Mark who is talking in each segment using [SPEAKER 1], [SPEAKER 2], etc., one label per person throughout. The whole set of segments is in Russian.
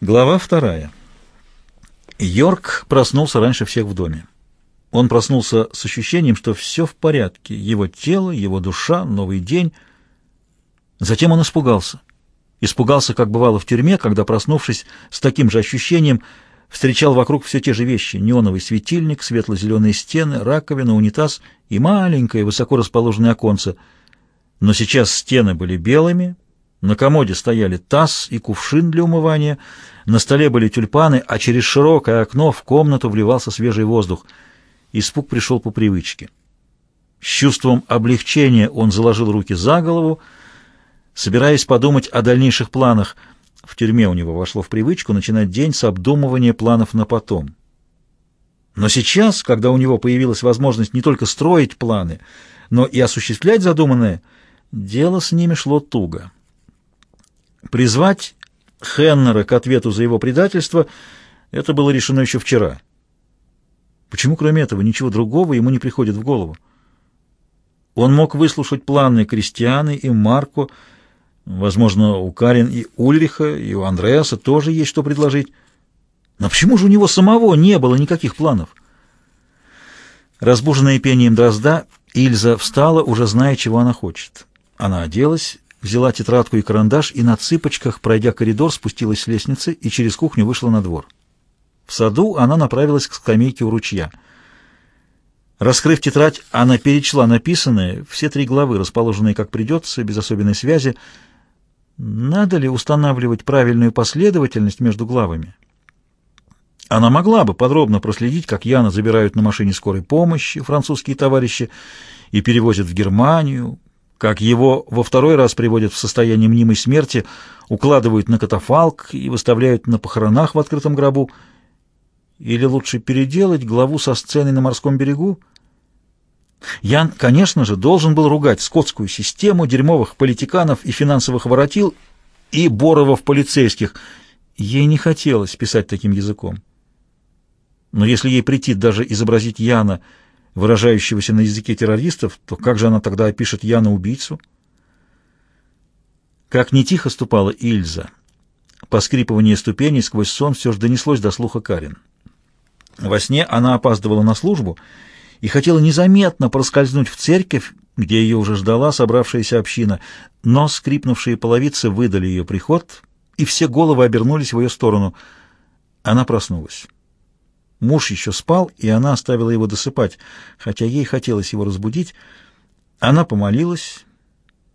[SPEAKER 1] Глава вторая. Йорк проснулся раньше всех в доме. Он проснулся с ощущением, что все в порядке. Его тело, его душа, новый день. Затем он испугался. Испугался, как бывало в тюрьме, когда, проснувшись с таким же ощущением, встречал вокруг все те же вещи. Неоновый светильник, светло-зеленые стены, раковина, унитаз и маленькое, высоко расположенное оконце. Но сейчас стены были белыми, на комоде стояли таз и кувшин для умывания, на столе были тюльпаны, а через широкое окно в комнату вливался свежий воздух. Испуг пришел по привычке. С чувством облегчения он заложил руки за голову, собираясь подумать о дальнейших планах. В тюрьме у него вошло в привычку начинать день с обдумывания планов на потом. Но сейчас, когда у него появилась возможность не только строить планы, но и осуществлять задуманное, дело с ними шло туго. Призвать Хеннера к ответу за его предательство это было решено еще вчера. Почему, кроме этого, ничего другого ему не приходит в голову? Он мог выслушать планы Кристианы и Марко, возможно, у Карин и Ульриха, и у Андреаса тоже есть что предложить. Но почему же у него самого не было никаких планов? Разбуженная пением дрозда, Ильза встала, уже зная, чего она хочет. Она оделась взяла тетрадку и карандаш и на цыпочках, пройдя коридор, спустилась с лестницы и через кухню вышла на двор. В саду она направилась к скамейке у ручья. Раскрыв тетрадь, она перечла написанное, все три главы, расположенные как придется, без особенной связи. Надо ли устанавливать правильную последовательность между главами? Она могла бы подробно проследить, как Яна забирают на машине скорой помощи французские товарищи и перевозят в Германию, как его во второй раз приводят в состояние мнимой смерти, укладывают на катафалк и выставляют на похоронах в открытом гробу. Или лучше переделать главу со сценой на морском берегу? Ян, конечно же, должен был ругать скотскую систему, дерьмовых политиканов и финансовых воротил, и боровов полицейских. Ей не хотелось писать таким языком. Но если ей претит даже изобразить Яна – выражающегося на языке террористов, то как же она тогда опишет Яна-убийцу? Как не тихо ступала Ильза. Поскрипывание ступеней сквозь сон все же донеслось до слуха Карин. Во сне она опаздывала на службу и хотела незаметно проскользнуть в церковь, где ее уже ждала собравшаяся община, но скрипнувшие половицы выдали ее приход, и все головы обернулись в ее сторону. Она проснулась. Муж еще спал, и она оставила его досыпать, хотя ей хотелось его разбудить. Она помолилась,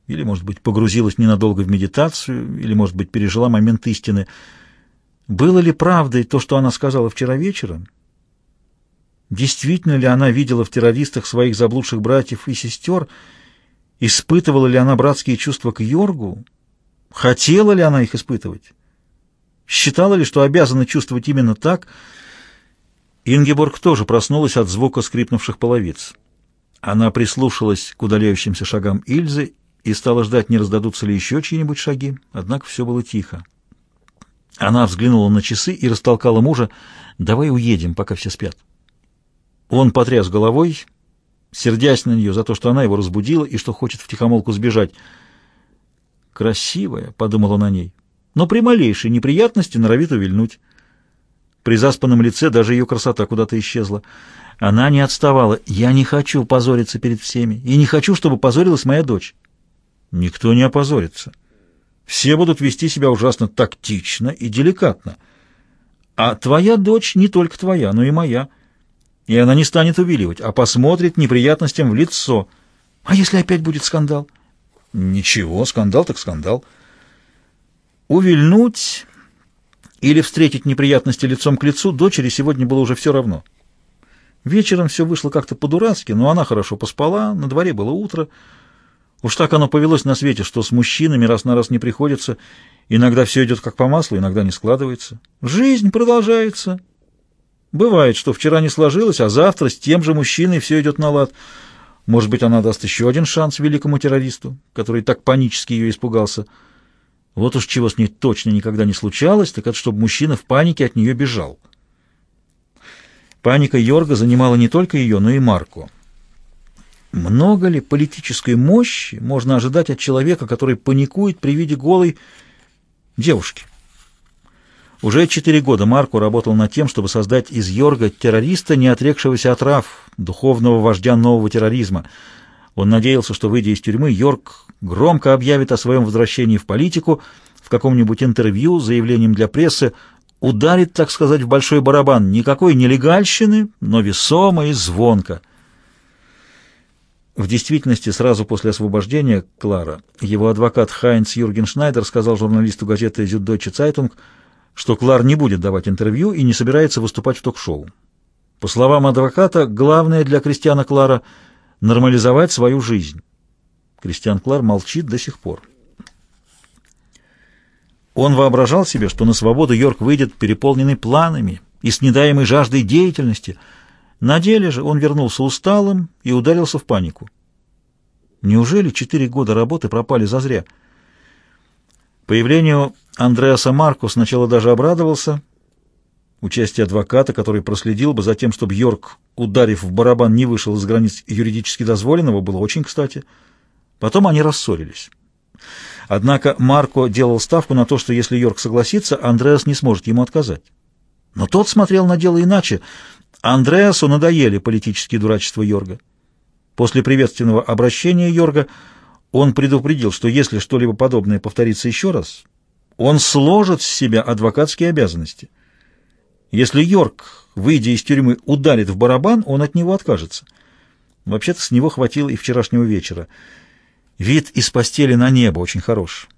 [SPEAKER 1] или, может быть, погрузилась ненадолго в медитацию, или, может быть, пережила момент истины. Было ли правдой то, что она сказала вчера вечером? Действительно ли она видела в террористах своих заблудших братьев и сестер? Испытывала ли она братские чувства к Йоргу? Хотела ли она их испытывать? Считала ли, что обязана чувствовать именно так — Ингеборг тоже проснулась от звука скрипнувших половиц. Она прислушалась к удаляющимся шагам Ильзы и стала ждать, не раздадутся ли еще чьи-нибудь шаги, однако все было тихо. Она взглянула на часы и растолкала мужа. «Давай уедем, пока все спят». Он потряс головой, сердясь на нее за то, что она его разбудила и что хочет втихомолку сбежать. «Красивая», — подумал он о ней, — «но при малейшей неприятности норовит увильнуть». При заспанном лице даже ее красота куда-то исчезла. Она не отставала. «Я не хочу позориться перед всеми, и не хочу, чтобы позорилась моя дочь». «Никто не опозорится. Все будут вести себя ужасно тактично и деликатно. А твоя дочь не только твоя, но и моя. И она не станет увиливать, а посмотрит неприятностям в лицо. А если опять будет скандал?» «Ничего, скандал так скандал». Увильнуть или встретить неприятности лицом к лицу дочери сегодня было уже все равно. Вечером все вышло как-то по-дурацки, но она хорошо поспала, на дворе было утро. Уж так оно повелось на свете, что с мужчинами раз на раз не приходится. Иногда все идет как по маслу, иногда не складывается. Жизнь продолжается. Бывает, что вчера не сложилось, а завтра с тем же мужчиной все идет на лад. Может быть, она даст еще один шанс великому террористу, который так панически ее испугался. Вот уж чего с ней точно никогда не случалось, так это чтобы мужчина в панике от нее бежал. Паника Йорга занимала не только ее, но и Марку. Много ли политической мощи можно ожидать от человека, который паникует при виде голой девушки? Уже четыре года Марко работал над тем, чтобы создать из Йорга террориста, не отрекшегося от РАФ, духовного вождя нового терроризма. Он надеялся, что, выйдя из тюрьмы, Йорг громко объявит о своем возвращении в политику в каком-нибудь интервью заявлением для прессы, ударит, так сказать, в большой барабан. Никакой нелегальщины, но весомо и звонко. В действительности, сразу после освобождения Клара, его адвокат Хайнц Юрген Шнайдер сказал журналисту газеты «Зюддойче Цайтунг», что Клар не будет давать интервью и не собирается выступать в ток-шоу. По словам адвоката, главное для Кристиана Клара — нормализовать свою жизнь. Кристиан Клар молчит до сих пор. Он воображал себе, что на свободу Йорк выйдет переполненный планами и с недаемой жаждой деятельности. На деле же он вернулся усталым и ударился в панику. Неужели четыре года работы пропали зазря? Появлению Андреаса Марко сначала даже обрадовался. Участие адвоката, который проследил бы за тем, чтобы Йорк, ударив в барабан, не вышел из границ юридически дозволенного, было очень кстати. Потом они рассорились. Однако Марко делал ставку на то, что если Йорк согласится, Андреас не сможет ему отказать. Но тот смотрел на дело иначе. Андреасу надоели политические дурачества Йорга. После приветственного обращения Йорга он предупредил, что если что-либо подобное повторится еще раз, он сложит с себя адвокатские обязанности. Если Йорк, выйдя из тюрьмы, ударит в барабан, он от него откажется. Вообще-то с него хватило и вчерашнего вечера. Вид из постели на небо очень хорош.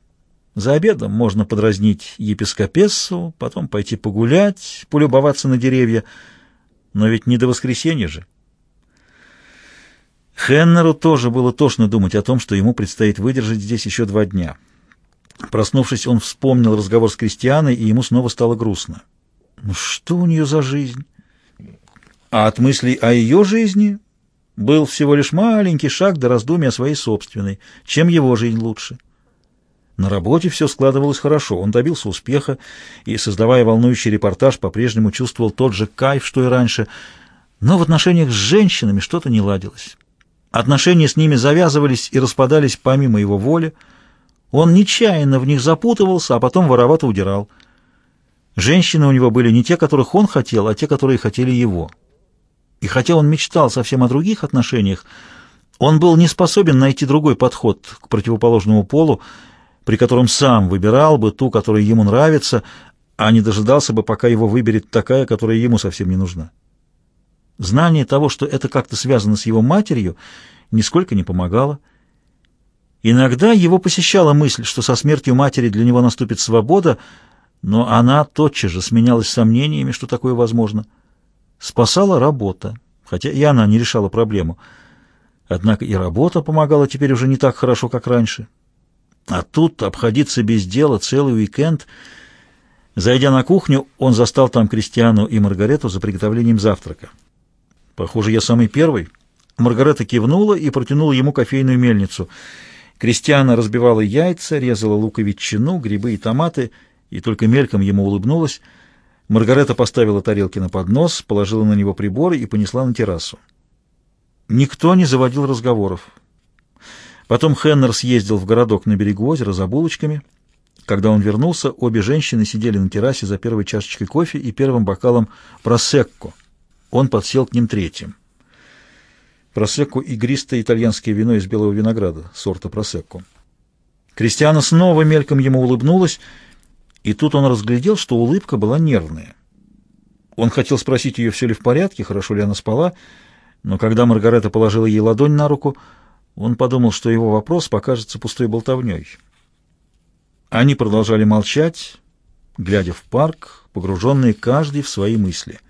[SPEAKER 1] За обедом можно подразнить епископессу, потом пойти погулять, полюбоваться на деревья. Но ведь не до воскресенья же. Хеннеру тоже было тошно думать о том, что ему предстоит выдержать здесь еще два дня. Проснувшись, он вспомнил разговор с Кристианой, и ему снова стало грустно. Ну что у нее за жизнь? А от мыслей о ее жизни был всего лишь маленький шаг до раздумия своей собственной. Чем его жизнь лучше? На работе все складывалось хорошо, он добился успеха и, создавая волнующий репортаж, по-прежнему чувствовал тот же кайф, что и раньше, но в отношениях с женщинами что-то не ладилось. Отношения с ними завязывались и распадались помимо его воли, он нечаянно в них запутывался, а потом воровато удирал. Женщины у него были не те, которых он хотел, а те, которые хотели его. И хотя он мечтал совсем о других отношениях, он был не способен найти другой подход к противоположному полу, при котором сам выбирал бы ту, которая ему нравится, а не дожидался бы, пока его выберет такая, которая ему совсем не нужна. Знание того, что это как-то связано с его матерью, нисколько не помогало. Иногда его посещала мысль, что со смертью матери для него наступит свобода, но она тотчас же сменялась сомнениями, что такое возможно. Спасала работа, хотя и она не решала проблему. Однако и работа помогала теперь уже не так хорошо, как раньше. А тут обходиться без дела целый уикенд. Зайдя на кухню, он застал там Кристиану и Маргарету за приготовлением завтрака. «Похоже, я самый первый». Маргарета кивнула и протянула ему кофейную мельницу. Кристиана разбивала яйца, резала лук и ветчину, грибы и томаты, и только мельком ему улыбнулась. Маргарета поставила тарелки на поднос, положила на него приборы и понесла на террасу. Никто не заводил разговоров. Потом Хеннер съездил в городок на берегу озера за булочками. Когда он вернулся, обе женщины сидели на террасе за первой чашечкой кофе и первым бокалом просекко. Он подсел к ним третьим. Просекко — игристое итальянское вино из белого винограда, сорта просекко. Кристиана снова мельком ему улыбнулась, и тут он разглядел, что улыбка была нервная. Он хотел спросить ее, все ли в порядке, хорошо ли она спала, но когда Маргарета положила ей ладонь на руку, он подумал, что его вопрос покажется пустой болтовней. Они продолжали молчать, глядя в парк, погруженные каждый в свои мысли —